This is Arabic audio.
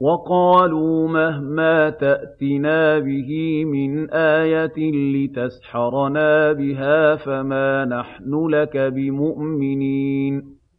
وَقَالُوا مَهْمَا تَأْتِنَا بِهِ مِنْ آيَةٍ لِّتَسْحَرَنَا بِهَا فَمَا نَحْنُ لَكَ بِمُؤْمِنِينَ.